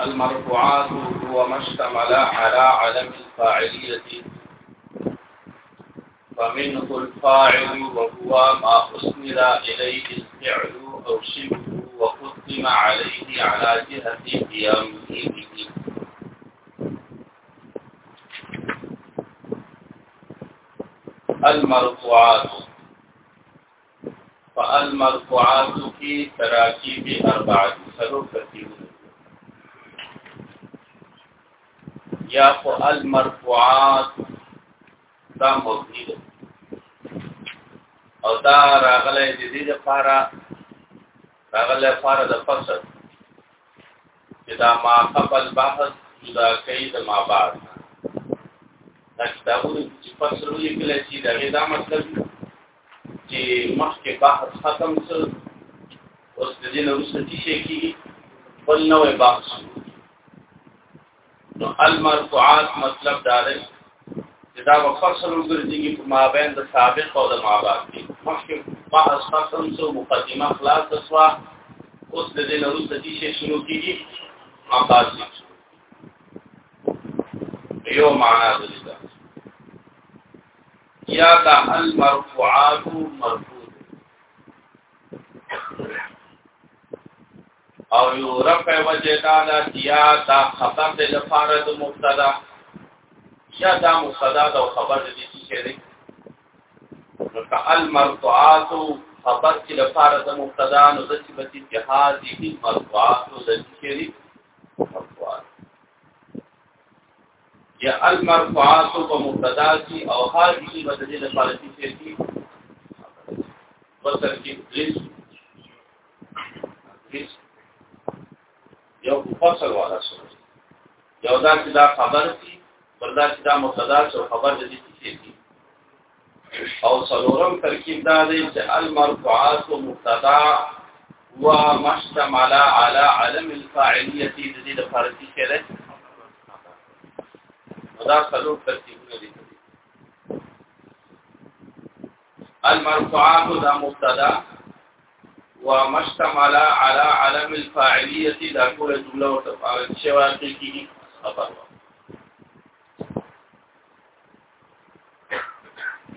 المرفوعات هو ما اشتمل على علم الفاعلية فمنه الفاعل وهو ما أسند إليه الفعل أو شبه وقدم عليه على جهة قيامه به المرفوعات فالمرفوعات کی تراکیب اربعه سلو ترتیب یا فالمرفوعات دا مبنی ده او دا راغله د دې لپاره راغله لپاره د فصل چې دا ما قبل بحث جدا کوي د ما بعد دا کتابونه چې فصل ولیکل شي دا غي دا مطلب چې مخکې بحث ختم څه اوس د دې لوسه چې شي کې بل نوې بحث نو المرفوعات مطلب دا دی چې دا وفصل وګرځي په مابین د سابق او د مابعد کې مخکې بحث ختم څه مقدمه خلاص شوه اوس د دې لوسه چې شي شروع کیږي مقاصد یو معنا ده یا دا المرفوعات مرفوع او یو رفع وجه دا دا یا دا خبر د لپاره د مبتدا یا دا مبتدا د خبر د دې څه دی نو که المرفوعات خبر کې لپاره د مبتدا نو د چې بتی جهازي مرفوعات د ذکر مرفوعات یا المرفوعات په مبتدا کې او هاذه بدلې د فارسی کې دي وصل کې دریس دریس یو فصل والا سره یو دا چې دا خبر دي بلدا چې دا مبتدا او خبر دي چې دي او څلورم ترکیب دا دی چې المرفوعات مبتدا و مشتمل على علم الفاعلیه د دې د فارسی کړه دا څلور ترکیبونه دي المرفوعات دا مبتدا و مشتمل على علم الفاعلیه دا ټول جمله او تفاعل شواکې کیږي خبره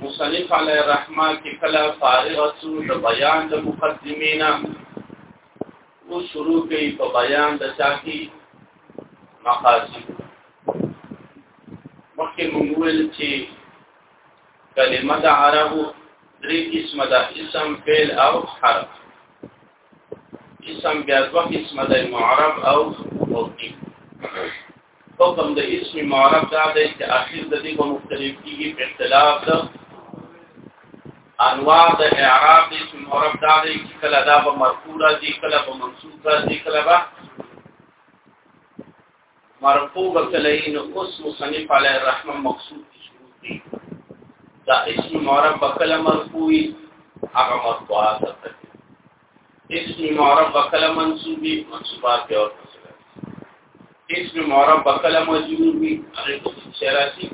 مصنف علی الرحمه کې کله فارغ شو د بیان د مقدمینا او شروع کوي په بیان د چاکی مقاصد مخکې موږ ویل چې کلمه د عربو درې قسمه ده اسم فعل او حرف اسم بیا دوه قسمه ده معرب او مبني حکم د اسم معرب دا دی چې اخر د دې په مختلف کېږي په اختلاف د انواع د اعراب د اسم معرب دا دی چې کله دا په مرفوع راځي کله په منصوب راځي کله به مرفوع وکلین اوس مصنف علی الرحمن مقصود شروع دي دا اسم معرب وکله مرفوعي هغه مرفوعات ته اسم معرب کله منصوبي منصوبات دی او اسم معرب کله مجرور وي هغه په شراسي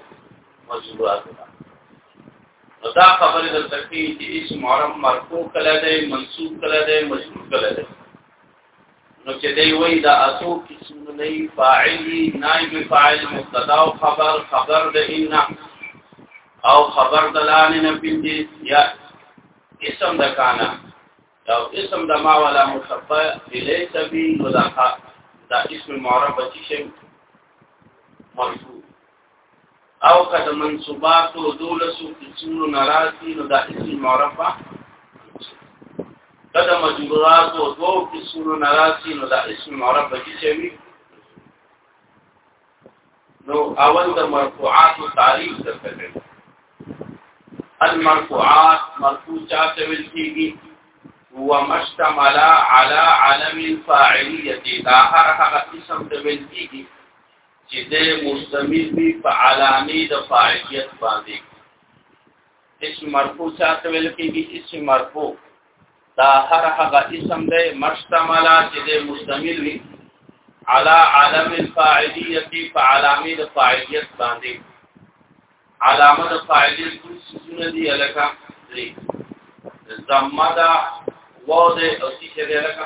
مجرورات نو دا خبره د تکي چې اسم معرب مرفوع کله دی منصوب کله دی مجرور کله دی نو چې دی وای دا اسو قسم نه فاعل وي نائب فاعل مبتدا او خبر خبر د ان او خبر دلانه نه پیږي یا اسم د کانا او اسم د ما ولا مشبه الیس بی نو دا دا اسم معرب چې شی مرفوع او کده منصوبات او دولسو قسمونو ناراضی نو دا اسم معرب کده مجرورات او دو قسمونو ناراضی نو دا اسم معرب چې شی نو اول د مرفوعات او تعریف درته کوي المرفوعات مرفوع چا ته ویل کیږي هو مشتمل على علم الفاعليه دا هر هغه قسم ته ویل کیږي چې د مستمل وي په علامه د فاعلیت باندې اسم مرفوع چا ته ویل کیږي اسم مرفوع دا هر هغه اسم دی مشتمل چې د مشتمل وي على عالم الفاعلیه فعلامه د فاعلیت باندې علامه د فاعلیت کوم څه دي الکه لري زمدا و د او چې لکه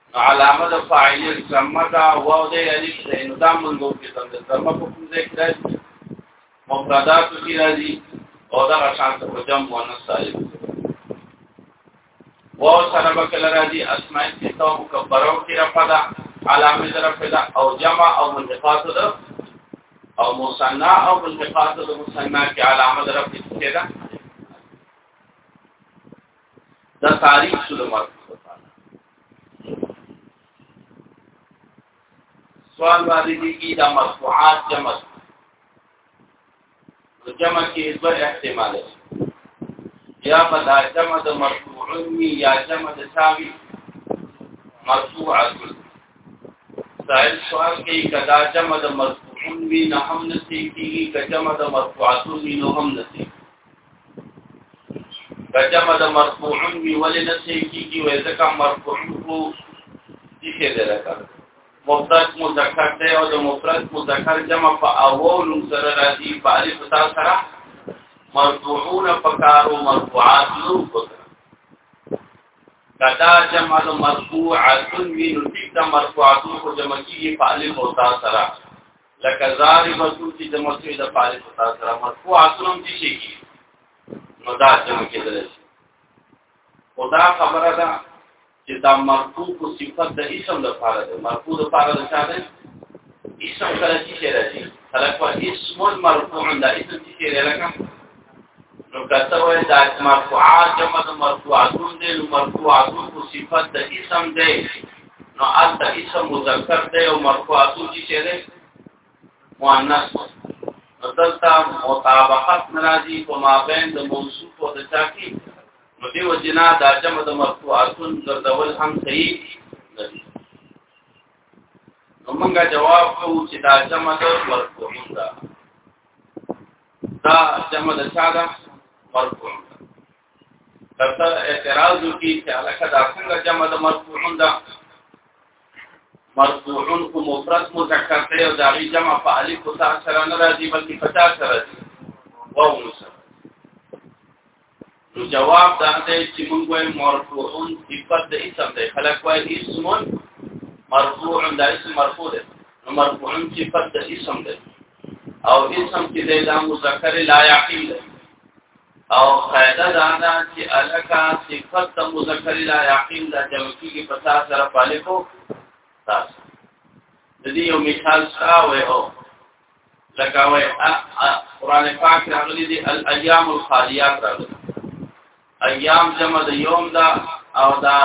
علامه د فاعل سمه دا واو دی یعنی چې نو دا منظور کې تم د سمه په کوم ځای کې راځي مفردات کې راځي او دا شان ته جمع مؤنث سالم واو سره بکل راځي اسماء کې تو مکبرو کې رفدا علامه د رفدا او جمع او ملحقات د او مصنع او ملحقات د مصنع کې علامه د رفدا کې ده دا تاریخ سلمت سوال باندې کیږي دا مرفوعات جمع نو جمع کې دوه احتمال یا په دا جمع د مرفوع وي یا جمع د ساوي مرفوعات سائل سوال کوي کدا جمع د مرفوع وي نه هم نصیب کیږي کجمع د مرفوعات وي نو هم نصیب کجمه د مرفوعون وی ولې نه سي کیږي وې ځکه مرفوع کو کیږي درکا مفرد مذکر دی او د مفرد مذکر جمع په اول سره راځي په الف تا سره مرفوعون فقار او مرفوعات نو کدا جمع د مرفوعات وی نو د مرفوعات کو جمع کیږي په الف او تا سره لکه زاری مذکور چې د مرتبه د فارغ په تاسو سره مرفوع اصلم دي شي نو دا جمع کېدل شي خدا خبره ده چې دا مرفوع کو صفت د اسم لپاره ده مرفوع د لپاره ده څه ده اسم سره چې راځي خلق وا اسم مرفوع دا اسم چې راځي نو کته وای دا مرفوعات جمع د مرفوعاتون دی نو مرفوعاتون کو صفت د اسم دی نو انت اسم مذکر دی او مرفوعاتون چې دی مؤنث نو دلته مطابقت ناراضي په مابین د موصوف او د تاکید نو دیو جنا د جمع د مرفوعاتون ګرځول هم صحیح ندي نو موږ جواب کوو چې دا جمع د مرفوعون ده دا جمع د چا ده مرفوع تاسو اعتراض وکړي چې علاقه دا څنګه جمع د مرفوعون ده مرفوعون کو مفرد مذکر دی او دا غي جمع په الف او تاء سره نه راځي بلکې په تاء سره راځي واو نو سره نو جواب دا دی چې موږ وایو مرفوعون صفت د اسم دی خلک وایي اسم مرفوع دا اسم مرفوع دی نو مرفوعون صفت د اسم دی او اسم چې دی دا مذکر لا یعقل دی او قاعده دا ده چې الکا صفت د مذکر لا یعقل دا جمع کیږي په تاسو سره پالکو تاسو د دې یو مثال سره وایو لکه وای قران پاک راغلي دي الايام الخاليات راغلي ايام جمع د يوم دا او دا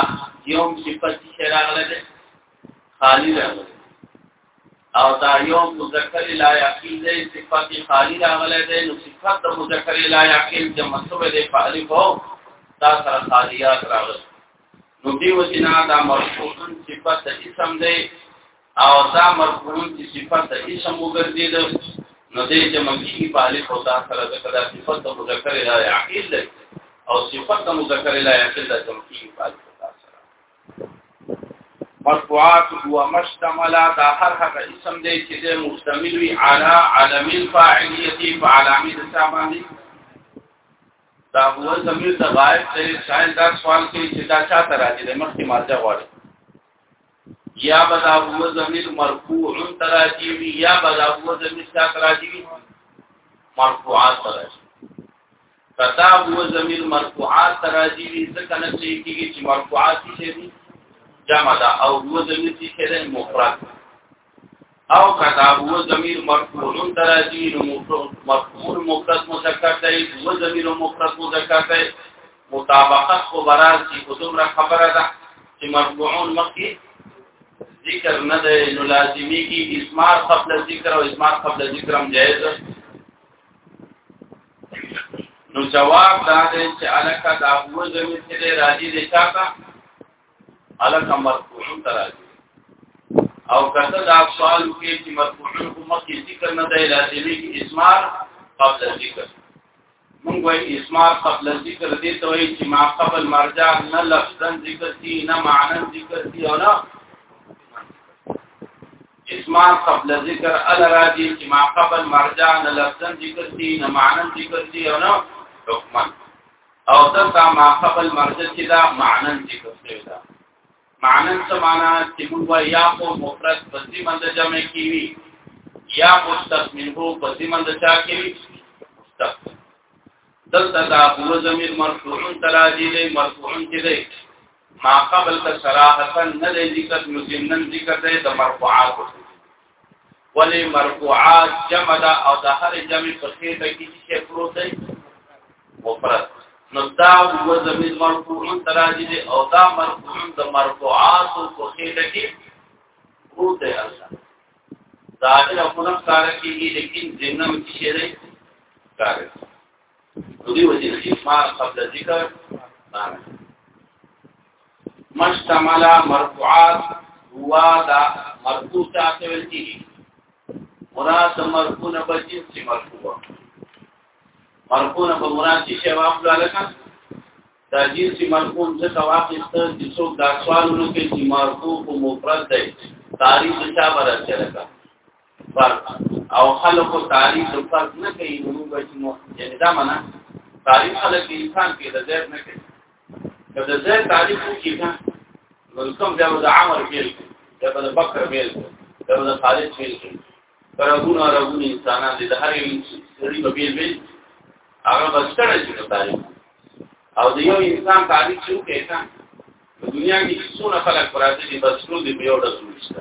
يوم صفت چې راغله ده خالی راغله او دا يوم مذکر لا يقين ده صفت خالی راغله ده نو صفت مذکر لا يقين چې منصوب ده په الف او دا سره خالیات راغله نو دی وجنا دا مرفوعن صفت د اسم ده او دا مرفوع کی صفت د اسم وګرځید نو دې چې مکی په الف او تا سره د کدا صفت د مذکر لا یعقل او صفت د مذکر لا یعقل د مکی په الف او تا سره مرفوعات هو مشتمل دا هر هغه اسم دی چې د مشتمل وی علی علم الفاعلیه فعلامه د سامانی دا هو زمير د غائب دی شاید دا سوال کوي چې دا چا ته راځي د مخکې ماده غواړي یا بدا هو زمیر مرفوع تراجی وی یا بدا هو زمیر چا تراجی وی مرفوعات تراجی کدا هو زمیر مرفوعات تراجی وی ځکه نه چې کیږي چې مرفوعات شي دي جمع دا او هو زمیر چې شي مفرد او کدا هو ضمیر مرفوع تراجی نو مرفوع مفرد مذکر دی هو ضمیر مفرد مذکر دی مطابقت خو برال چې په دومره خبره ده چې مرفوعون مخکې ذکر نه دی نو لازمی کی اسمار قبل ذکر او اسمار قبل ذکر هم جائز نو جواب دا دی چې الکه دا هو زمير کې راځي د چاته الک مرفوعون تراجی او کته دا سوال کې چې مرفوعون کوم کې ذکر نه دی لازمي کې اسمار قبل ذکر مونږ وایي اسمار قبل ذکر دې ته وایي چې ما قبل مرجع نه لفظا ذکر دي نه معنا ذکر دي او نه اسمار قبل ذکر ال راځي چې ما قبل مرجع نه لفظا ذکر دي نه معنا ذکر دي او نه حکمن او دلته ما قبل مرجع کې دا معنن ذکر شوی دا معنن څه معنا چې موږ یا خو مفرد په ذمه د جمع کې وي یا مشتق منه په ذمه د چا کې وي مشتق دلته دا هو ضمیر مرفوعون تراجی دی مرفوعون کې دی ما قبل ته صراحتا نه دی ذکر نو ضمن ذکر دی د مرفوعات ولی مرفوعات جمع دا او د هر جمع په خیر د کې چې پروت دی مفرد نو دا هو زمين مرفوع تراجي دي او دا مرفوع د مرفوعات په خیر د کې پروت دی الله ظاهر خپل کار کوي لیکن ذهنم کې شي دی کار دې وجه استثمار قبل ذکر مشتمل مرفوعات هو دا مرفوع تاسو ویل کیږي مراد مرفوع نه بچی چې مرفوع مرفوع نه مراد چې شواب لکه دا جنس مرفوع ځکه واقعست چې څوک دا سوالونه کوي چې مرفوع په مفرد دی تعریف چا برابر لکه فرق او خلق تعریف د فرق نه کوي نو موږ چې مو یعنی دا معنا تعریف خلق د انسان کې د زید نه کوي که د زید تعریف وکړي نه نو کوم دا د عمر بیل دا د بکر بیل دا د خالد بیل پرغونه راغونه انسانان دي د هر یو سړي په بیل بیل هغه بستر چې تعریف او د یو انسان تعریف شو کې څنګه دنیا کې څونه خلک پراته دي بس ټول دی په یو ډول نشته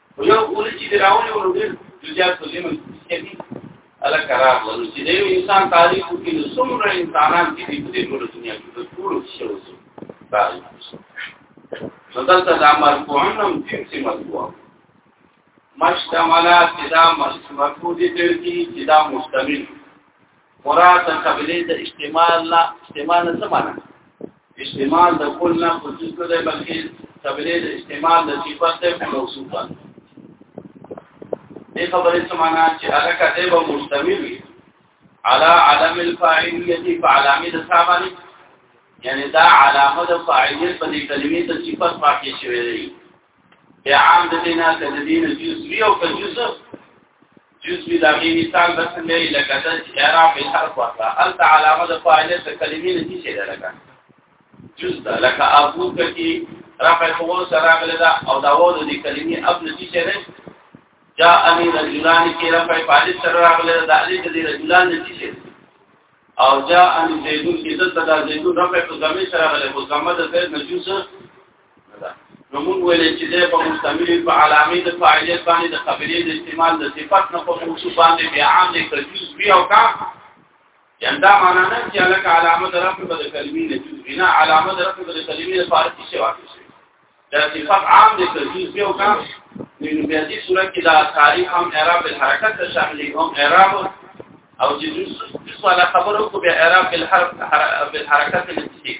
خو یو ګولې چې راونی ورو ډېر جزئیات په لیمن کې دي الا قرار لرو چې د انسان تاریخ کې نو څومره انسانان چې په دې ټول دنیا کې د ټول شي وسو تاریخ نو دلته د امر کوهنم چې څه مطلوب مشتملات چې دا مشتمل دي چې دا مستمل مراد د قبلې د استعمال نه استعمال نه سمانه استعمال د کل نه خصوص نه دی بلکې قبلې د استعمال د صفات ته موصوف ده دې خبرې سمانه چې الکه دې به مستمر وي على علم الفاعلیت فعلامه د ثابت یعنی دا علامه د فاعلیت په دې کلمې ته صفات واقع شوی دی عام د دینه د دین جزوی او جزء جزوی د غی مثال بس نه لکه د اعراب به حرف واخلا ال علامه د فاعل د کلمې نه شي ده لکه جز ده لکه ابو کتی رفع هو سره غلدا او دا و د کلمې اب نه شي ده جا انی رجلان کی رفع فاعل سره غلدا د علی د رجلان نه شي ده او جا انی زیدون کی د صدا زیدون رفع په زمي سره غلدا په زمه د زید نه جز نو موږ ویل چې دا په مستمر په علامه د فاعلیت باندې د خبرې د استعمال د صفت نه په موضوع باندې بیا عام دې کجوز بیا او کا یندا معنا نه چې الک علامه د رفع د کلمې نه جوز بنا علامه د رفع د کلمې د فارسی شی واقع شي دا صفت عام دې کجوز بیا او کا نو بیا دې صورت کې دا تاریخ هم اعراب الحرکت ته شامل دي هم اعراب او چې جوز ولا خبرو کو بیا اعراب الحرف بالحرکت نه شي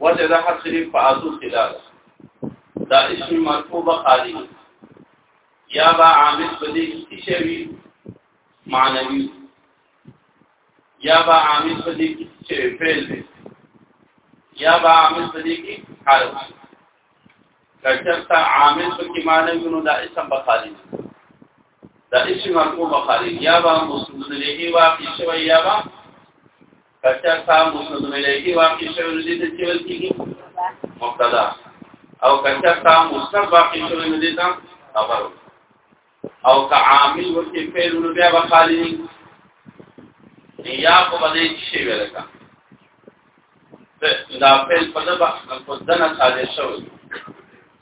وجه دا حرف شریف په اتو خلال دا اسم مرفوع بخاری یا با عامل بدی شوی معنوی یا با عامل بدی شوی فعل دی یا با عامل بدی کی حرف کچرتا عامل بدی معنوی نو دا اسم بخاری دا اسم مرفوع بخاری یا با مسلم علیه واقع شوی یا با کچا تا مسند ملایکی واقع شوی نو دې ته چې ول کیږي مبتدا او کچا تا مسند واقع شوی نو دې ته خبر او که عامل ورته فعل نو بیا به خالی یا په باندې شي ولکه دا فعل په دغه په دنه صادر شوی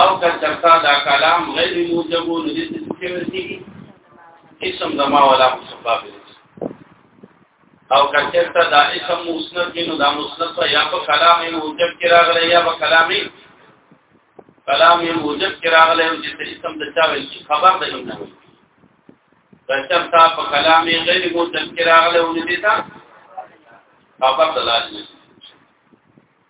او کچرتا دا کلام غیر موجب نو دې څه کې ورتي اسم زما ولا مصباب او کچرتا دا اسم مسند کې نو دا مسند په یا په کلام موجب کې راغلی یا په کلام کلام موجب کې راغلی او چې اسم د چا ویل خبر ده نه وي کچرتا په کلام غیر موجب کې راغلی او دې ته خبر دلالت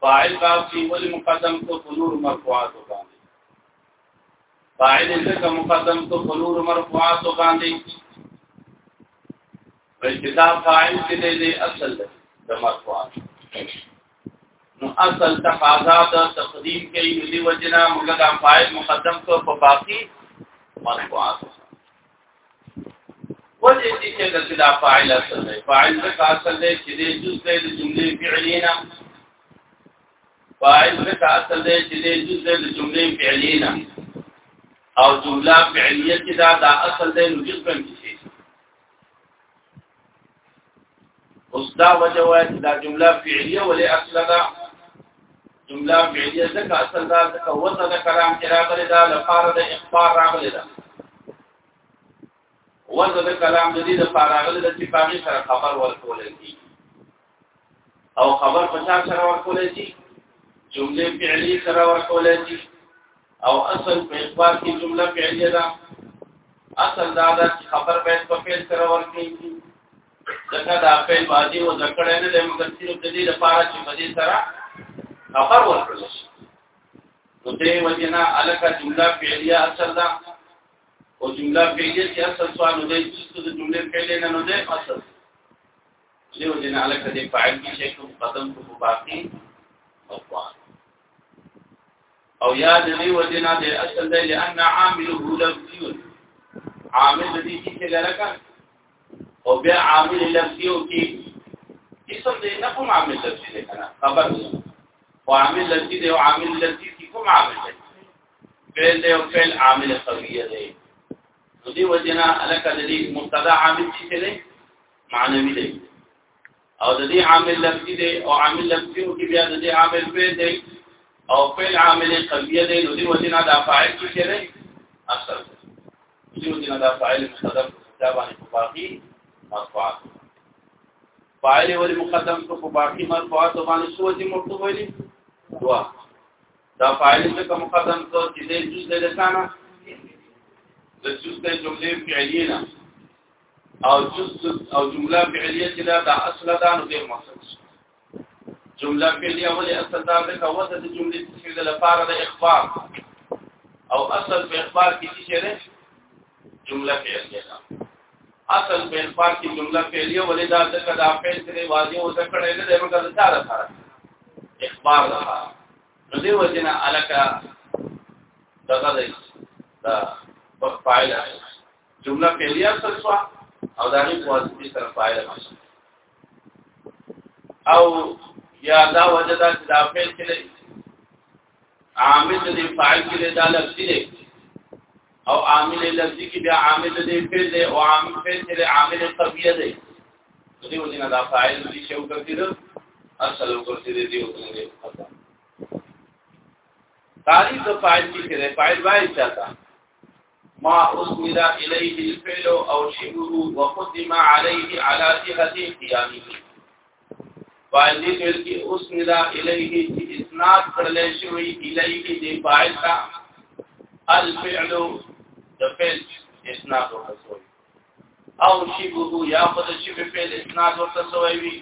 فاعل باندې ولې مقدم کو فنور مرفوعات باندې فاعل څخه مقدم کو فنور مرفوعات باندې بلکې دا فاعل کې دی اصل د مرفوعات نو اصل تقاضا د تقدیم کې یو دی وجنا موږ دا فاعل مقدم کو په باقی مرفوعات وجه دې چې د صدا فاعل اصل دی فاعل د اصل دی چې د جز د جملې فعلینا فاعل د اصل دی چې د جز د جملې فعلینا او جمله فعلیه چې دا د اصل دی نو جز کوم شي اوس دا وجه وایي چې دا جمله فعلیه ولې اصل ده جمله فعلیه ځکه اصل ده ځکه وزن د کلام کې راغلی ده لپاره د اخبار راغلی ده وزن د کلام د دې لپاره راغلی ده چې پاغي سره خبر ورکول کیږي او خبر پچا سره ورکول شي جمله فعلی سره ورکول شي او اصل په اخبار کې جمله فعلیه ده اصل دا ده چې خبر به په فعل سره ورکړي ځکه دا فعل باندې و ذکر نه د مقصد په دې لپاره چې په دې سره خبر ورکړل شي نو دې وجنا الکه جمله فعلیه اصل ده او جمله فعلیه چې اصل سوال دی چې د جمله فعلیه نه نه ده اصل دیو جن علاقه دې فاعل کې شي کوم قدم کو باقی او قوان او یا دې وجنا دې اصل دې لئن عامله لفظي عامل دې چې لکه او بیا عامل لفظي او کې اسم دې نه کوم عامل لفظي دې کنه خبر او عامل لفظي دې او عامل لفظي کې کوم عامل دې فعل دې او فعل عامل قویه دې دې وجنا علاقه دې مبتدا عامل چې دې معنوي دی او د دې عامل لفظي دی او عامل لفظي کې بیا د دې عامل فعل دی او فعل عامل قلبي دی نو دې وجنا د فاعل کې کېږي اصل دې وجنا د فاعل مقدم دا باندې په باقي مرفوعات فاعل ول مقدم کو په باقي مرفوعات باندې سو دې مرتبه ویلي دوا دا فاعل څخه مقدم کو چې دې جز د لسانه د جز د جملې فعلیه نه او جز او جمله فعلیه چې دا اصل ده نو ډیر مقصد جمله فعلیه ولې اصل ده د کوته د جملې تفسیر لپاره د اخبار او اصل په اخبار کې څه شی ده جمله فعلیه ده اصل په اخبار کې جمله فعلیه ولې دا د کدا فعل سره واضح او ذکرې نه ده مګر د چاره سره اخبار ده نو دی وجنه الکا دغه ده دا فاعل جمله فعلیه سره سوا او دا غي واسطه سره فاعل ماشي او یا دا وجدا چې دا فعل کې عامل دې فاعل کې دا لفظ دی او عامل لفظي کې بیا عامل دې فعل دی او عامل فعل کې عامل قویه دی دې وجنه دا فاعل دې شو کوي دا اصل ورته دې دی او څنګه پتا تعریف د فاعل کې کې فاعل وایي چاته ما اسند الیه الفعل او شبه وقدم علیه علی صحه قیامه فاعل دې ویل کې اسند الیه چې اسناد کړل شوی الیه دې فاعل تا الفعل د فعل اسناد ورسوي او شبه یا خود شبه فعل اسناد ورسوي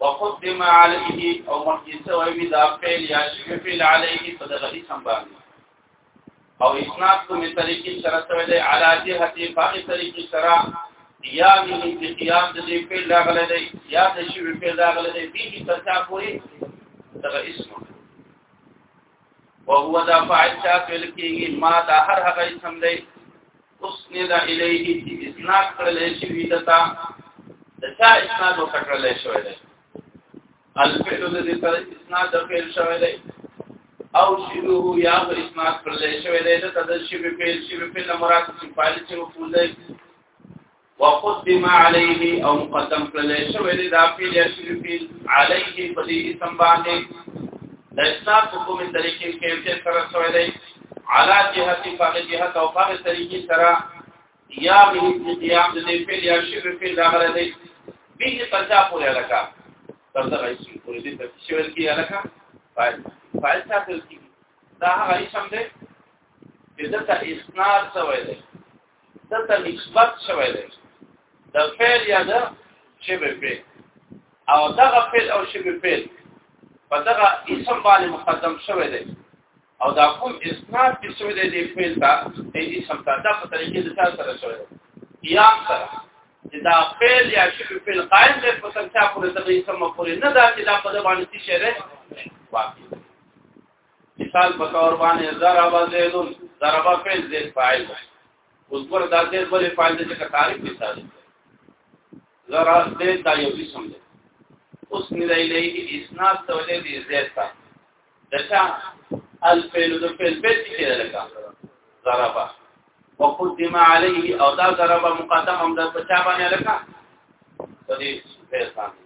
وقدم عليه او مخکې سوی دا فعل یا شبه فعل عليه په دغه اسم باندې او اسناد کومې طریقې سره سره دی علا جهتي باقي طریقې سره یا مې چې قیام د دې په لاغله دی یا د شی په لاغله دی دې چې ترتا پوری دغه اسم وهو دا فاعل شافل کېږي ما دا هر هغه اسم دی اسند الیه چې اسناد کړل شي دتا د چا اسناد وکړل شوی دی الفعل د دې سره اسناد د فعل شوی دی او شبهه یا په اسناد پر لې شوی دی د تدشب فعل شب فعل مراد چې فاعل چې مفعول دی وقدم عليه او مقدم پر لې شوی دی دا فعل یا شب فعل عليه په دې اسم باندې د اسناد په کومه طریقې کې چې سره شوی دی علا جهت فاعل جهت او فاعل طریقې سره یا به اسم قیام د دې فعل یا شبه فعل راغلی دی به پچا پورې علاقه تر دغه اسم پورې دې ته شول کی علاقه فاعل فاعل څه تل کی دا هغه اسم دی چې دته اسناد شوی دی دته نسبت شوی دی د فعل یا د شبه فعل او دغه فعل او شبه فعل په دغه اسم باندې مقدم شوی دی او دا کوم اسناد چې شوی دی د فعل ته د دې سمتا دا په طریقې د څه سره شوی دی یا سره چې دا فعل یا شی فعل قائم دی په سمتا پورې د دې سم پورې نه دا چې دا په دې باندې څه شری واقع مثال په تور باندې ضرب زیدون ضرب فعل زید فاعل اوس پر دا زید ولې فاعل دې څخه تعریف دي ساري ضرب زید دا یو اسم دی اوس نه لایلی اسناد ته ولې دې زید تا دکا الفعل د فعل بیت کې دلکا ضربا وقدم عليه او دا ضربا مقدم هم د پچا باندې لکا په دې فعل باندې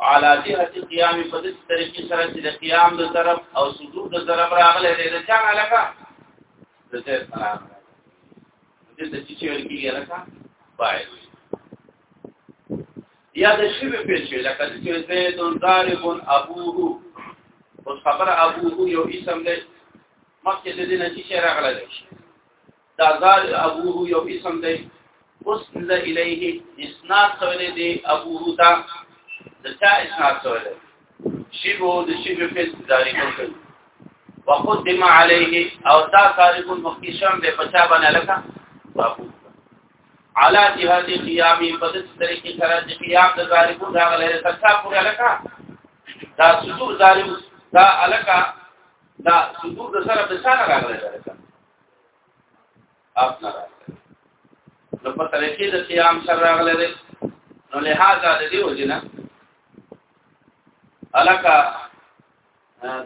على جهه قيام په دې طریقې سره چې د قیام د طرف او صدور د طرف راغله دې نه چا لکا د دې سلام دې د چې ویل کیږي لکا باید یا د شیبه پیش وی لکه چې زید ضارب ابوه اوس خبر ابوه یو اسم دی مخکې د دې نه چې راغله دی دا زال ابوه یو اسم دی اوس ذل الیه اسناد سره دی ابوه دا د چا اسناد سره دی شیبه د شیبه پیش جاری کوي وقدم عليه او دا تاریخ مخکې شم به پچا باندې لکه بابو علا جهاد قیامی په دې طریقې سره چې قیام د ظالمو دا غلې تکا پورې الکا دا صدور ظالم دا الکا دا صدور د سره په شان راغلي دا اپ نه راغلي نو په طریقې د قیام سره راغلي نو لہذا د دې وجنه الکا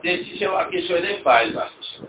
دې چې شو اکی شو دې فاعل واشه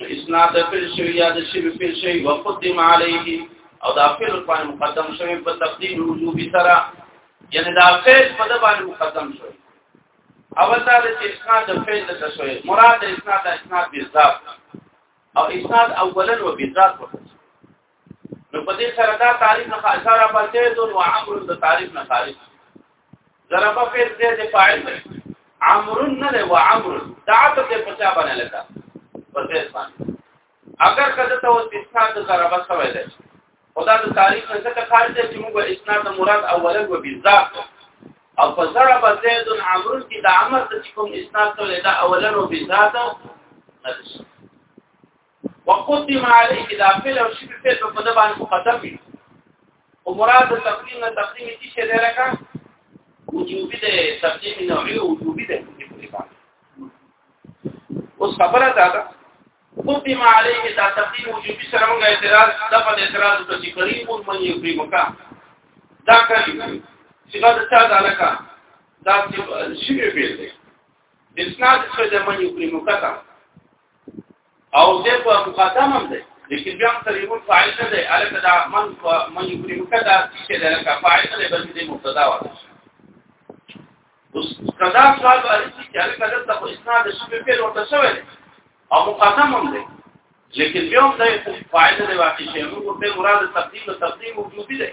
اسناد فل شوی یا د شی فل شوی وقدم علیه او دا فل باندې مقدم شوی په تقدیم وجوب سره یعنی دا فعل په د باندې مقدم شوی اول دا چې اسناد د فعل د شوی مراد اسناد د اسناد بالذات او اسناد اولا و بالذات نو په دې سره دا تعریف نه خارج را پاتې دون او عمرو د تعریف نه خارج ضربه فعل دې د فاعل دی عمرو نه دی او عمرو دا عطف دې په چا باندې لګا په دې باندې اگر کله ته اوس اسناد ضربه سوې ده خدا د تعریف نه څخه خارج دی چې موږ اسناد مراد اولا و بالذات او په سره په زید عمرو کې د عمر د کوم اسناد ته دا اولنو بذات وقدم عليه دا فعل او شی فعل په پد باندې مقدم وي او مراد تقدیم نه تقدیم دي چې ده لکه وجوبي ده تقدیم نه وي وجوبي ده اوس خبره ده دا قدم عليه دا تقدیم وجوبي سره موږ اعتراض د په اعتراض د چې قریب من یو پری مکا دا کوي چې دا څه ده لکه دا چې شی فعل ده اسناد څه ده من یو پری مکا او دې په مقدم هم دی لیکن بیا هم تریمون فاعل نه دی الکه دا من من یکریم کدا چې دا لکه فاعل نه دی بلکې مبتدا وایي اوس کدا سوال باندې چې الکه دلته په اسناد شپې په ورته شوی او مقدم هم دی لیکن بیا هم دا فاعل نه واقع شي موږ په مراد تقدیم او تقدیم وجودي دی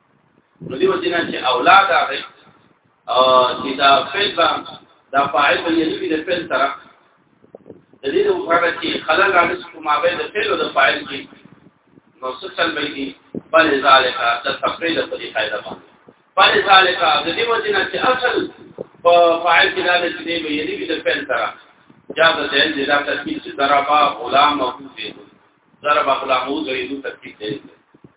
نو دیو جنا چې اولاد هغه او چې دا فعل با دا فاعل په یوه د فعل سره د دې لپاره چې خلل راځي چې ما به د فعل او د فاعل کې نو څه چل به دي بل ذالک د تفریل په دې فائدہ باندې بل ذالک د دې وجنه چې اصل په فاعل کې دا د دې به یوه د فعل سره جا د دې د دا ترکیب چې ضربا غلام او زید ضربا غلام او زید ترکیب دی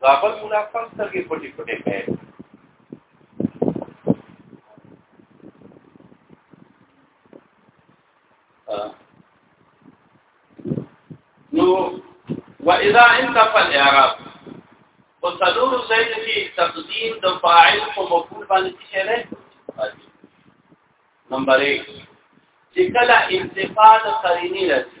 زابل مولا خپل سترګې پټې پټې کړې نو واذا انت فالاعراب وصدور زید کی تقدیم د فاعل په مفعول باندې څه دی نمبر 1 چې کله انتفاع د قرینه راځي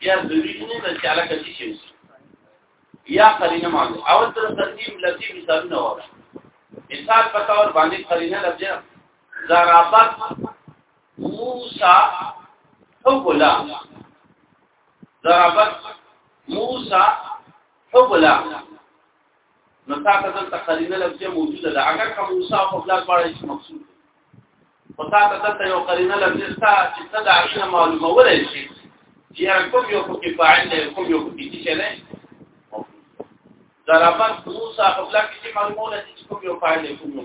یا ضروری نه ده چې علاقه څه شي یا قرینه معنی او تر ترتیب لفظي مثالونه وره مثال په تور باندې قرینه لفظ زرابت موسی او غلام زرابت موسی او غلام نو تا ته د قرینه لفظ موجوده ده اگر کوم موسی او غلام باندې مقصود او تا ته دلته یو قرینه لفظ تا چې څه د عینه معلومه ولای شي چې کوم یو په کې فاعل دی کوم یو په کې چې نه ضربت موسی خپل کې چې معلومه ولای شي کوم یو فاعل دی کوم یو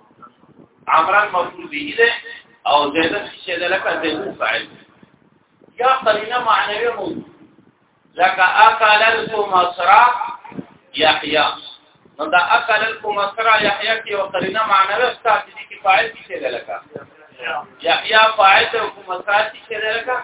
عمران مفعول به ده او زید چې ده لکه زید فاعل یا قرینه معنوي مو لکه اکل المصرا یحیی نو دا اکل المصرا یحیی کې او قرینه معنوي استاد دي کې فاعل کې ده لکه یحیی فاعل او مصرا کې ده لکه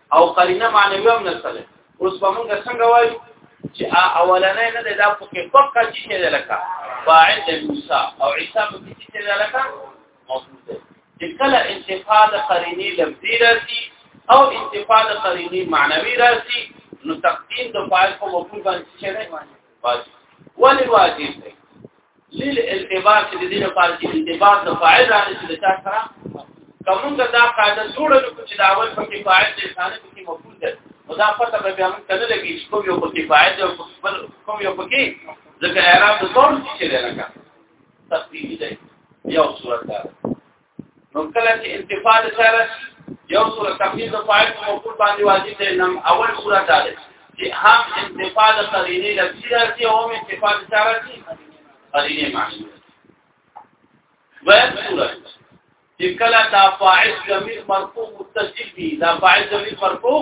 او قرینه معنوي هم نشته ده اوس په موږ څنګه وایو چې اولنې نه ده دا په کې فقط چې ده لکه فاعل د موسی او عیسی په کې چې ده لکه موجود ده چې کله انتفاع د قرینه لفظي راځي او انتفاع د قرینه معنوي راځي نو تقدیم د فاعل په مفعول باندې چې ده واجب ولی واجب دی لیل التباس د دې لپاره چې التباس د فاعل راځي چې د چا سره کومه دا قاعده جوړه نو چې دا اول پکې فاعل دی ثاني پکې مفعول دی نو دا پته به بیا موږ کنه لګي چې کوم یو پکې فاعل دی او کوم یو پکې ځکه اعراب د ټول چې لري تقدیری دی یو صورت ده نو کله چې انتفاع د سره یو سره تقدیر د فاعل په موقول باندې واجب دی نم اول صورت دا ده چې هم انتفاع د قرینه لفظي راځي او هم انتفاع د سره راځي قرینه معنی دویم صورت چې کله دا فاعل ضمیر مرفوع متصل وي دا فاعل ضمیر مرفوع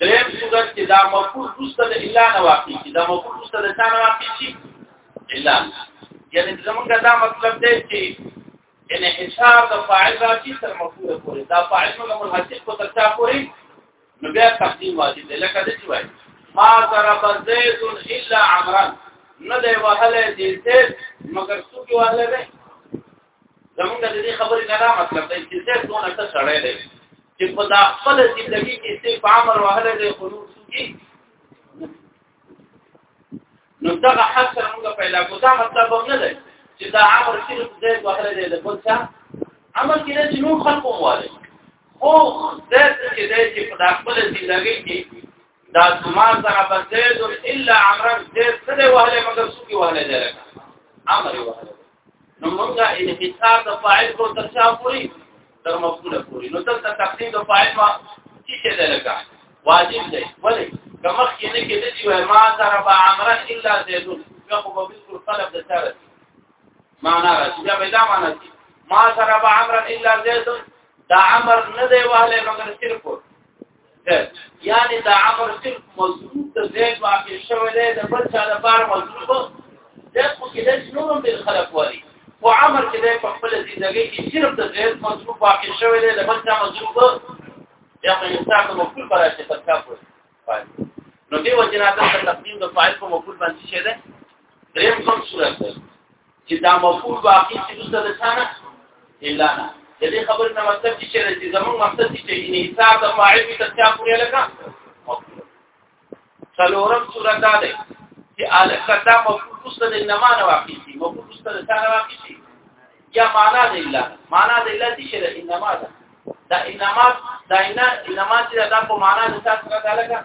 دریم صورت کې دا مفعول رسته د الا نه واقع شي دا مفعول رسته د ثانه واقع شي الا یعنی زمونږ دا مطلب دی چې ان حساب د فاعل راځي تر مفعول پورې دا فاعل نو منحصر کو تر څا پورې نو بیا تقدیم واجب دی لکه د چې وایي ما ضرب زید الا عمران نه دی وهله دې زید مگر څوک وهله دی زمونږ د دې خبرې نه دا مطلب دی چې زه دونه څه سړی دی چې په دا خپل ژوندۍ کې څه په عمل وهله دی خو نور څوکي نو دا حق سره موږ پیدا کوو دا مطلب هم نه دی چې دا عمل چې زه وهله دی د بل څه عمل کې نه چې نور خلق وواله خو زه چې دی چې په دا خپل ژوندۍ کې دا زما سره بزید الا عمران زید سره وهله مگر څوکي وهله دی لکه عمل وهله نو موږ یې انحصار د فاعل کو تر چا پوری تر مفعول پوری نو دلته تقدیم د فاعل ما څه شه ده لکه واجب دی ولی کما کې نه کې دي وای ما سره با امر الا زید نو خو به بالکل طلب د سره معنا راځي دا به دا معنا دي ما سره با امر الا زید دا امر نه دی وهله مګر صرف یعنی دا امر صرف مضروب ته زید واقع شوی دی د بل چا لپاره مضروب ده خو کې د نورم د خلق والی او امر کې د خپل ژوندۍ کې صرف د زید مضروب واقع شوی دی د بل چا مضروب یا په انسان د مفعول پر اساس تکا کوي نو دی وجنا د تقدیم د فاعل په مفعول باندې شه ده دریم کوم صورت ده چې دا مفعول واقع چې نو د ثانه الا نه د دې خبر نه مطلب چې شرع دي زموږ مقصد چې ان حساب د فاعل په تسیا پورې لګا څلورم صورت دا ده چې الف کدا مفعول مستد انما نه واقع دي مفعول مستد ثانه واقع دي یا معنا د الا معنا د الا چې شرع انما ده دا انما دا انما چې دا په معنا د ثانه لګا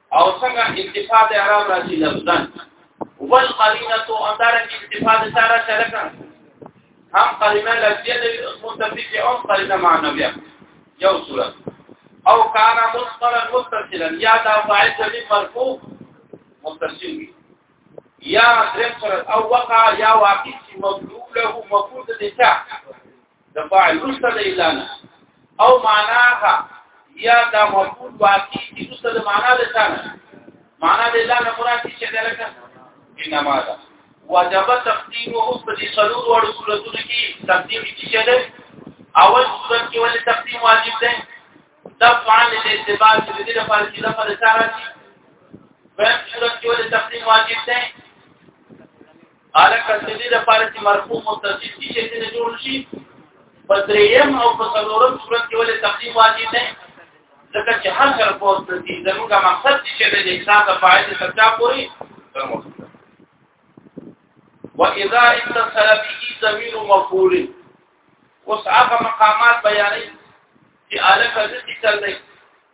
او څنګه انتفاع د اعراب راځي لفظا والقرینه تو اندار انتفاع د سره شرکه هم قرینه لفظیه د متفق او قرینه معنویه یو صورت او کان مصدرا متصلا یا دا فاعل جلی مرفوع متصل وي یا درم صورت او وقع یا واقع چې مبلوغ له مفعول د څه د فاعل رسته د الا نه او معناها یا دا مفعول واقعي چې رسته د معنا د ثانه معنا د الا نه مراد چې ده لکه انما ده وجب تقدیمه په دې سلور وړو صورتونو کې تقدیم چې ده اول صورت کې ولې تقدیم واجب ده دا فعل د استباد چې د دې لپاره چې دا پر ثانه دي په صورت کې ولې تقدیم واجب ده اله کله دې لپاره چې مرفوع متصل شي چې نه جوړ شي په دریم او په څلورم صورت کې ولې تقدیم واجب نه ځکه چې هر سره پوس دي زموږ مقصد چې د انسان د فائد سرچا پوری واذا اتصل به ضمير مفعول اوس هغه مقامات بیانې چې الف ذکر دی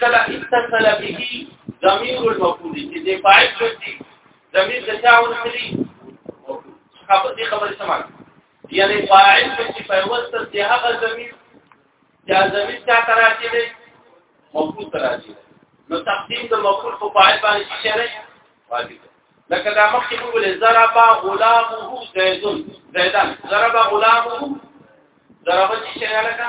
کله اتصل به ضمیر المفعول چې د فاعل شوی ضمیر د چا ورسلی خبر دي خبر سمال یعنی فاعل چې په وسط کې هغه ضمیر یا ضمیر چا تراجی دی مفعول تراجی نو تقدیم د مفعول په فاعل باندې شي نه واجب لکه دا مخکې وګورئ ضرب غلامه زیدون زیدان ضرب غلامه ضرب چې شي لکه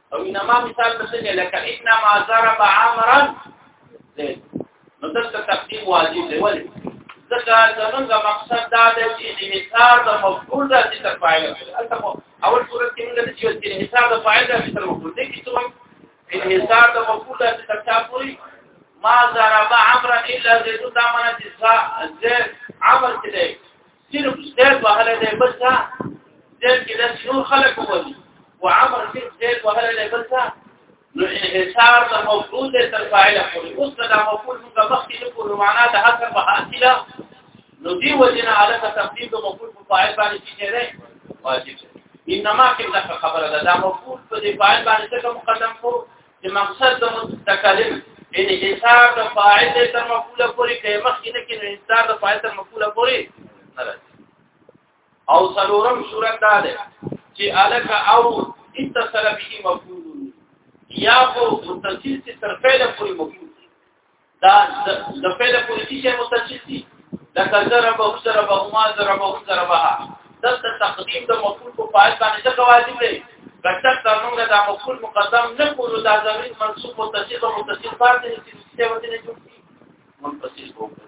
او انما مثال څه دی لکه انما ضرب عمرا زید نو دغه تقدیم واجب دی ولی ځکه زمونږ مقصد دا دی چې د مثال د مفعول د ذکر فاعل اول صورت کې موږ د یو د مثال د فاعل د ذکر مفعول دی چې څه د مثال د مفعول د ذکر چا پوری ما ضرب عمرا الا زید دا معنی چې زید عمر کې دی صرف زید وهله دی بس دا زید کې د نور خلق وولي او عمر صرف زید وهله دی بس دا نو انحصار د مفعول د تر فاعل پورې اوس دا مفعول موږ مخکې نه کوو معنا د حصر په حاصله نو دی وجنه علاقه تقدیم د مفعول په فاعل باندې چې دی واجب انما کې دا خبره ده دا مفعول په فاعل باندې څه مقدم کو چې مقصد د متکلم ان انصار د فاعل تر مفعول پورې کې مخکې نه کې انصار د فاعل تر مفعول پورې او سلورم صورت دا ده چې الک او اتصل به مفعول یا کو متصل تر فعل پورې مفعول دا د فعل پوری شي مستشف دي دا کذر به وسره به ما زره به وسره به دلته تقدیم د مفعول په فاعل باندې څه واجب دی کټک دا موږ د مفعول مقدم نه کولو دا زمين منصوب او تصدیق او متصل باندې چې څه وته نه جوړ منفصل وکړي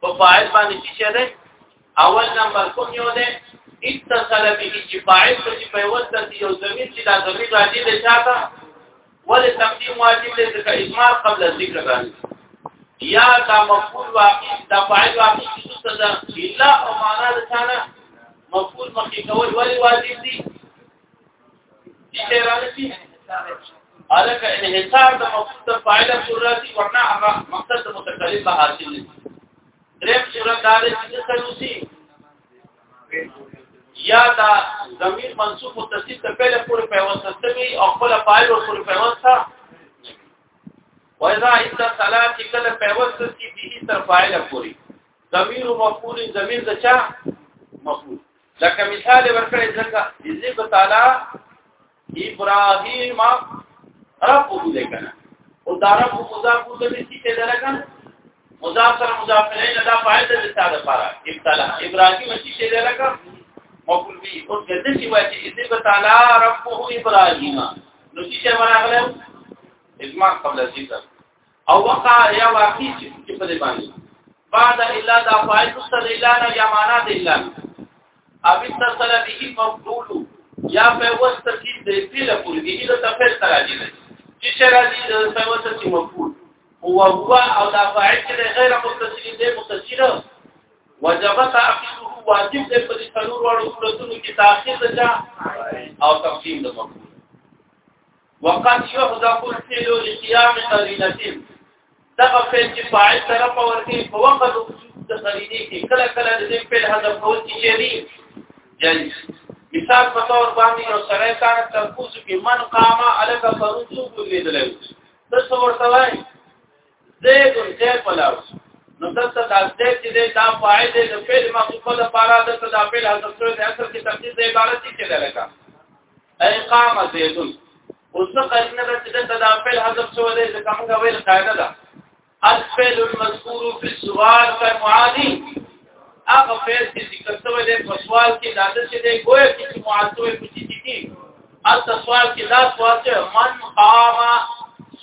په فاعل باندې چې ده اول نمبر کوم یو ده اتصل به چې فاعل په چې په وخت کې یو زمين چې دا زمين راځي د چاته ولې تقدیم واجب دی ځکه اجمال قبل ذکر راځي یا دا مفعول واقع دا فاعل واقع چې څه ده الا او معنا د ثانه مفعول مخکې کول ولې واجب دي شعرانتی الک انحصار د مقصد فاعل صورت ورنه هغه مقصد متکلم به حاصل نه دریم صورت دا دی چې سلوسی یا دا ضمیر منصوب متصل ته پهله پورې پیوسته سمي او خپل فاعل او پورې پیوسته وإذا عند صلاة کله پیوسته کی به تر فاعل پورې ضمیر مفعول ضمیر د چا مفعول لکه مثال ورکړی ځکه دې په تعالی ابراهیم رب دې کنه او دا رب مضاف ته دې چې دا لګن مضاف سره مضاف الیه دا فاعل دې تعالی لپاره ابتلا ابراهیم چې دې لګن مقبول به او دې چې وایي چې دې په تعالی رب ابراهیم نو چې څه ورغله اجماع قبل ذکر او وقع یا واقع چې په دې باندې بعد الا دا فاعل مستد الا نه یا معنا د الا او اتصل به مفعول یا په وست کې د فعل پورې دي د تفعیل سره راځي چې سره راځي د په وست کې مفعول هو هو او دا فاعل چې غیر متصل دی متصل وجب تاخيره واجب دی په څلور وړو صورتونو کې تاخير ده او تقسیم د مفعول وقد يهدف الفعل لقيام قرينه دغه فعل چې فاعل طرف ورته په وخت د قرینه کې کله کله د دې فعل هدف کول چې دی جایز مثال په تور باندې یو سره کار ترکوز کې من قام الک فرجو لیدل د څور توای زید زید پلاو نو دلته د زید چې دا فاعل د فعل مخکې لپاره د فعل هدف سره د اصل کې تفصیل عبارت کې لکه اي قام زيد اوس د قرینه د چې د فعل حذف شو دی ځکه موږ ویل قاعده ده الفعل المذکور فی السوال کالمعادی هغه فعل چې ذکر شوی دی په سوال کې دا څه دی ګویا چې معادو په چې دي اته سوال کې دا سوال چې من قام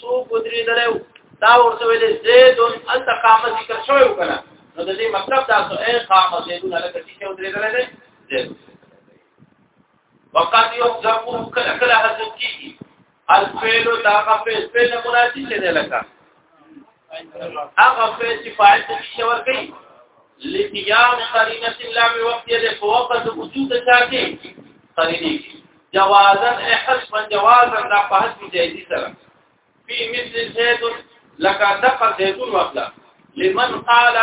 سو قدرې درو دا ورته ویل زید انت قام ذکر شوی وکړه نو د دې مطلب دا څه اي قام زیدون لکه چې ودرې درو وقد يقذفو کله کله حذف کیږي الفعل دا غفل فعل مناسب دی لکه هغه فعل چې فاعل ته شي ورګي لقيام قرينه الله په وخت دې په وخت د وجود ساتي قرينه جوازا حسب جوازا دا په حسب جایزي سره فی مثل زید لکه دقه زیدون واخلا لمن قال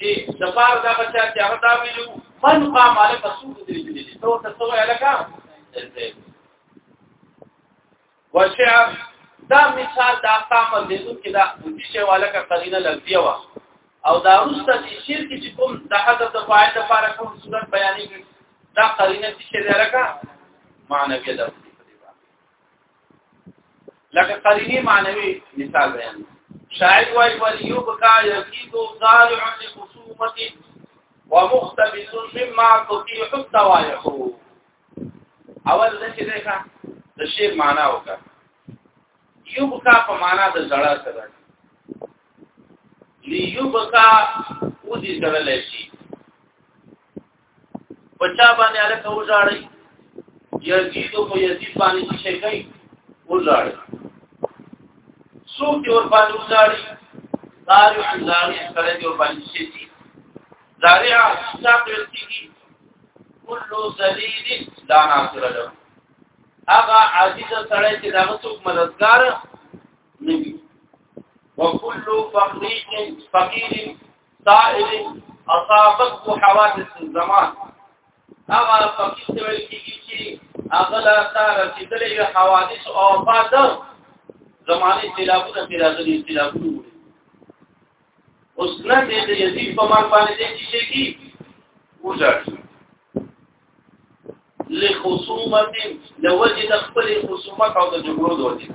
چې سفار دا بچا چې هغه دا ویلو من قام علی فسوق دې دې ته ته څو علاقه وشعر دا مثال دا قام دې نو کې دا دې شی والا کا قرینه لفظیه وا او دا روسته چې شرک چې کوم د حضرت د فاعل لپاره کوم صورت بیانې دا قرینه چې شی لرکا معنویه ده لکه قرینه معنوي مثال بیان شاعر وای وليبقى يزيد ضارع لخصومه ومختبس مما تطيح التوايح اول ځکه ده د شعر معنا وکړه یبقى په معنا د زړه سره ليبقى ودي سره لشي بچا باندې الک او ځاړي یزید او یزید باندې شي کوي او ځاړي سوق اور باندې ځاړي داري ځاړي سره دی اور باندې شي دي ځاړي حساب ورتيږي كل ذليل لا ناصر له هغه عزیز سره چې دغه څوک مددگار نه وي وکل فقیر فقیر سائل اصابت حوادث الزمان هغه فقیر ته ویل کیږي چې هغه لا تا رسیدلې حوادث او بعد زمانه تلاوتونه کې راغلي تلاوتونه اوس نه دې د یزید په مان باندې دې شي کی وځي لخصومت لوجد خپل خصومت او د جګړو دوجه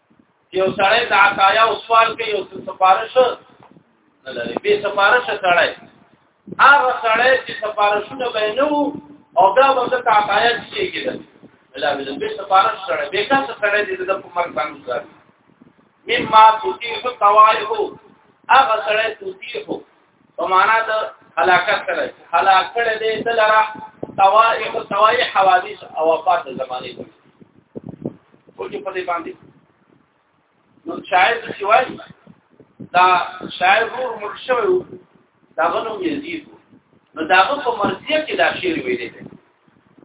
یو سړی د عطایا او سوال کوي یو سفارش نه لري به سفارش سړی هغه سړی چې سفارشونه به نه وو او دا به د عطایا چې کېدل بلا بل به سفارش سړی به کا سړی دې د عمر باندې ځي مما تطيح طوائف هغه سړی تطيح په معنا د هلاکت سره هلاک کړي دې دلاره توائح توائح حوادث او وفات زمانه دي او چې په دې باندې نو شاعر چې وایي دا شاعر ور مړ شوی دا غنو یزید نو دا په مرضیه کې دا شعر ویلې دی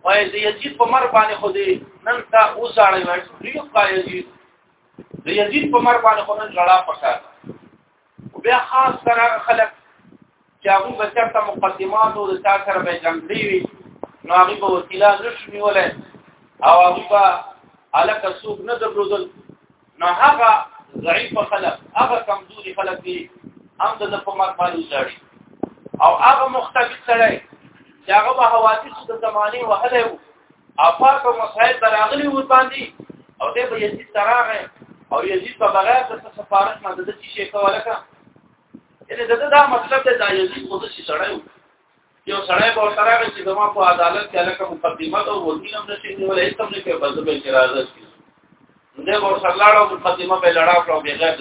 وای د یزید په مر باندې خو دې نن تا اوساړې وای یو کا یزید د یزید په مر باندې خو نن لړا پکا بیا خاص تر هغه خلک چې هغه به چرته مقدمات او د چا سره به جنگړي وي نو هغه به وسیله نشو نیولای او هغه به الک سوق نه درلودل نو هغه ضعیف خلک هغه کمزوري خلک دي هم د په مرګ باندې وځړي او هغه مختلف سره چې هغه به حوادث د زمانه وهله افاق په مسائل دراغلی و باندې او دې په یزید تراغه او یزید په بغیر د سفارت نه د دې شي کوله کا یعنی دغه دا مطلب دی دا یزید خو څه سړی یو سړی په تراغه چې زما په عدالت کې لکه مقدمه او ورتین هم نشي نیولای هیڅ هم نه کوي بس به اعتراض کوي نو دغه سره لاړو مقدمه په لړاو کړو بغیر د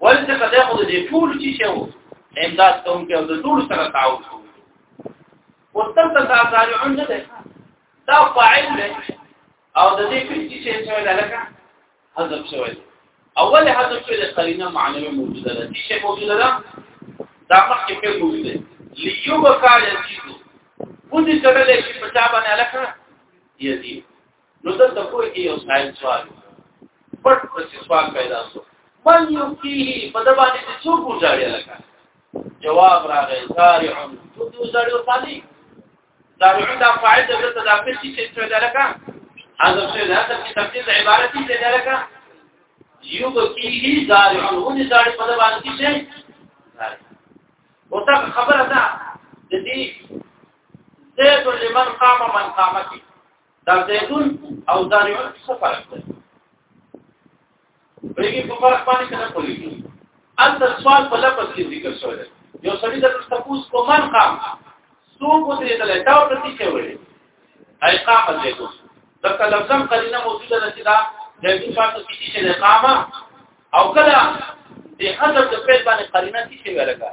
ولې څه کده خو دې ټول چې شو امداد کوم کې او د ټول سره تعاون کوم وتر ته تاسارعون نه ده دا فاعل ده او د دې فعل چې شوی ده لکه حذف شوی ده اول حذف شوی ده قرینه معنوي موجوده ده چې موجوده ده دا مخکې فعل موجود ده ليوبکا يزيد ودي سره له شي په تابانه لکه يزيد نو دا د کوی کې یو ساين سوال پټ پټ سوال پیدا شو من یو کی په د باندې چې څوک وځړی لکه جواب راغی سارع تو دو زړو پالي سارع دا فاعل د څه د خپل شي چې څه لکه هغه څه نه د تفصیل عبارت دي څه لکه یو بکیه زارع ونی زړ په د باندې چې او تا خبره ده د دې زید لمن قام من قامتی دا زیتون او زارعون څه فرق دی بلکې په فرق باندې کنه پولیږي اصل سوال په لفظ کې ذکر شوی دی یو سړي د تفوس کو من قام سو کو دې ته لټاو ته څه وړي اي قام دې کو د کلمزم قرینه موجوده ده چې دا د دې فاتو کې چې اقامه او کله د حذف د فعل باندې قرینه څه ویل کړه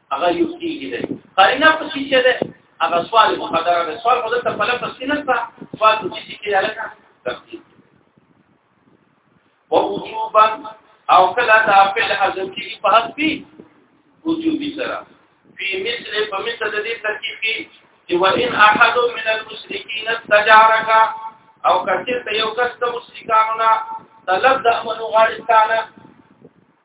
هغه یو کیږي دی قرینه په شي چې ده هغه سوال مقدره ده سوال خو د په لفظ کې نه څه سوال په شي کې علاقه تفصیل ووجوبا او کله دا فعل حذف کیږي په حذف وجوبي سره په مثل په مثل د دې ترکیب کې چې وان احد من المشرکین استجارک او کثیر ته یو کس د مشرکانو نه طلب د امن غاړي تعالی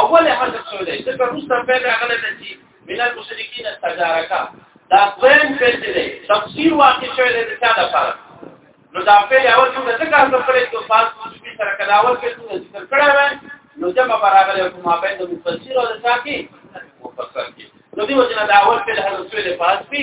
اول حذف شوی دی ځکه روسته پیل راغلی دی چې من المشرکین استجارکا دا دویم پیل دی تفسیر واقع شوی دی د چا لپاره نو دا پیل اول څه ځکه حذف کړی چې فاس مشبي سره کله اول کې څه ذکر کړی وای نو جمع براغله کوم مابین د مفسر او د ساقي مفسر کې نو دی وجنه دا اول پیل حذف شوی دی فاس پی